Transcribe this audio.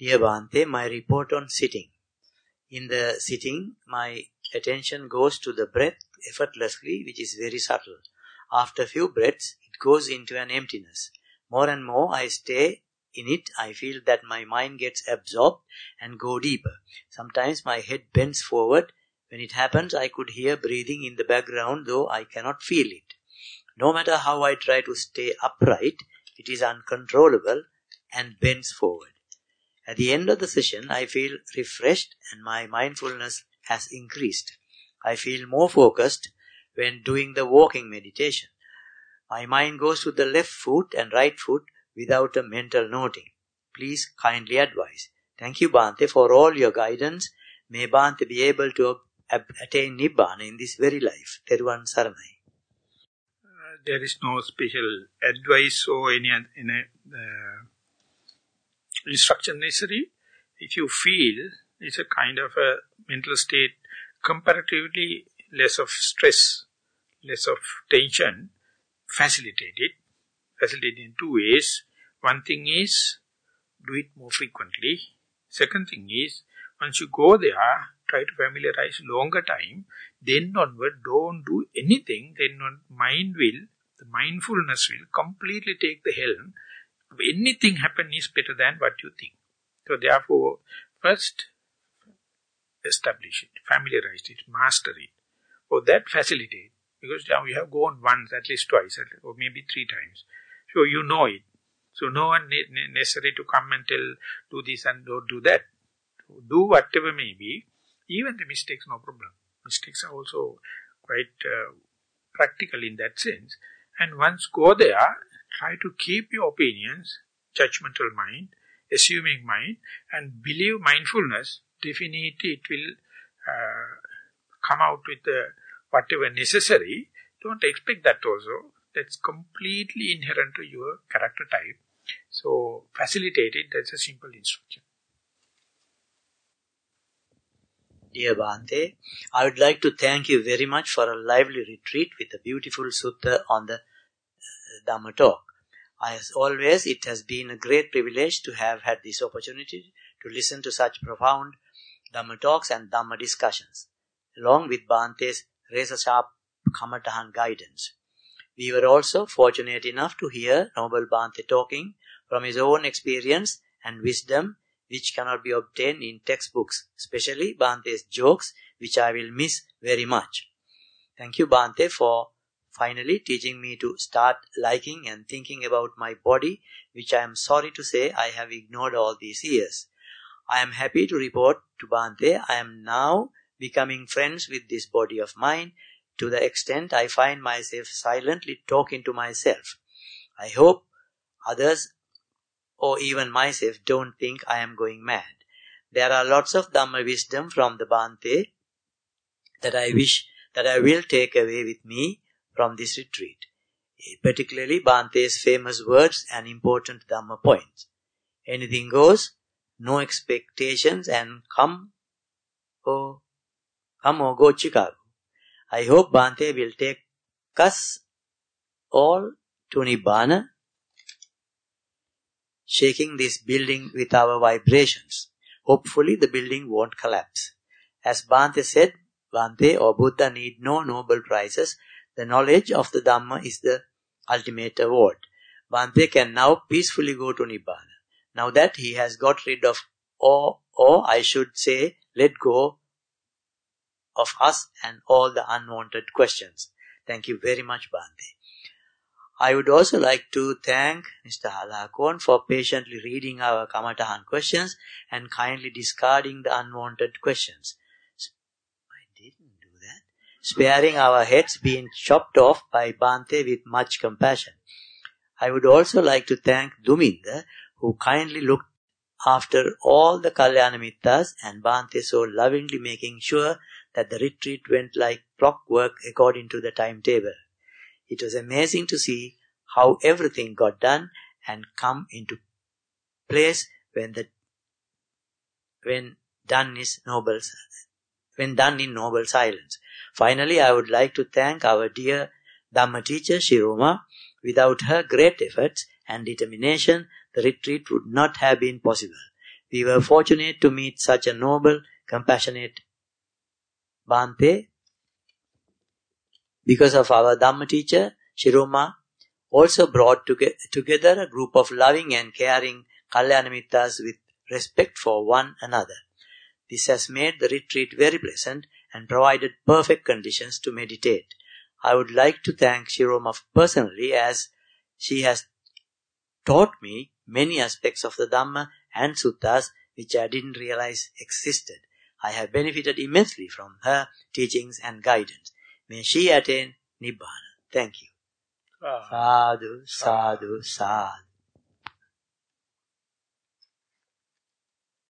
Dear Bhante, my report on sitting. In the sitting, my attention goes to the breath effortlessly, which is very subtle. After few breaths, it goes into an emptiness. More and more I stay in it, I feel that my mind gets absorbed and go deeper. Sometimes my head bends forward. When it happens, I could hear breathing in the background, though I cannot feel it. No matter how I try to stay upright, it is uncontrollable and bends forward. At the end of the session, I feel refreshed and my mindfulness has increased. I feel more focused when doing the walking meditation. My mind goes to the left foot and right foot without a mental noting. Please kindly advise. Thank you, Bhante, for all your guidance. May Bhante be able to attain Nibbana in this very life. Teruvan Saranai. Uh, there is no special advice or any, any uh, instruction necessary. If you feel it's a kind of a mental state comparatively less of stress, less of tension, facilitate it. Facilitate in two ways. One thing is, do it more frequently. Second thing is, once you go there, try to familiarize longer time, then onward, don't do anything, then mind will, the mindfulness will completely take the helm anything happen is better than what you think. So therefore, first establish it, familiarize it, master it. For that facilitate. Because now you have gone once, at least twice, or maybe three times. So you know it. So no one necessary to come and tell, do this and don't do that. Do whatever may be. Even the mistakes, no problem. Mistakes are also quite uh, practical in that sense. And once go there, try to keep your opinions, judgmental mind, assuming mind, and believe mindfulness, definitely it will uh, come out with whatever necessary. Don't expect that also. That's completely inherent to your character type. So, facilitate it, that's a simple instruction. Dear Bhante, I would like to thank you very much for a lively retreat with a beautiful sutta on the Dhamma talk. As always, it has been a great privilege to have had this opportunity to listen to such profound Dhamma talks and Dhamma discussions, along with Bhante's razor-sharp Kamatahan guidance. We were also fortunate enough to hear Noble Bhante talking from his own experience and wisdom which cannot be obtained in textbooks, especially Bhante's jokes, which I will miss very much. Thank you, Bhante, for finally teaching me to start liking and thinking about my body, which I am sorry to say I have ignored all these years. I am happy to report to Bhante I am now becoming friends with this body of mine to the extent I find myself silently talking to myself. I hope others or even myself don't think I am going mad. There are lots of Dhamma wisdom from the Bhante that I wish that I will take away with me from this retreat, particularly Bhante's famous words and important Dhamma points. Anything goes, no expectations and come or come or go Chicago. I hope Bhante will take us all to Nibbana, shaking this building with our vibrations. Hopefully the building won't collapse. As Bhante said, Bhante or Buddha need no Nobel Prizes the knowledge of the Dhamma is the ultimate award. Bhante can now peacefully go to Nibbana. Now that he has got rid of, or, or I should say, let go of us and all the unwanted questions. Thank you very much, Bhante. I would also like to thank Mr. Halakon for patiently reading our Kamatahan questions and kindly discarding the unwanted questions sparing our heads being chopped off by Bhante with much compassion. I would also like to thank Duminda, who kindly looked after all the Kalyana Mittas and Bhante so lovingly making sure that the retreat went like clockwork according to the timetable. It was amazing to see how everything got done and come into place when the when done is noble when done in noble silence. Finally, I would like to thank our dear Dhamma teacher Shiroma. Without her great efforts and determination, the retreat would not have been possible. We were fortunate to meet such a noble, compassionate Bhante. Because of our Dhamma teacher, Shiroma also brought together a group of loving and caring Kalyanamitas with respect for one another. This has made the retreat very pleasant and provided perfect conditions to meditate. I would like to thank Shiroma personally as she has taught me many aspects of the Dhamma and Suttas which I didn't realize existed. I have benefited immensely from her teachings and guidance. May she attain Nibbana. Thank you. Ah. Sadhu, sadhu, sadhu.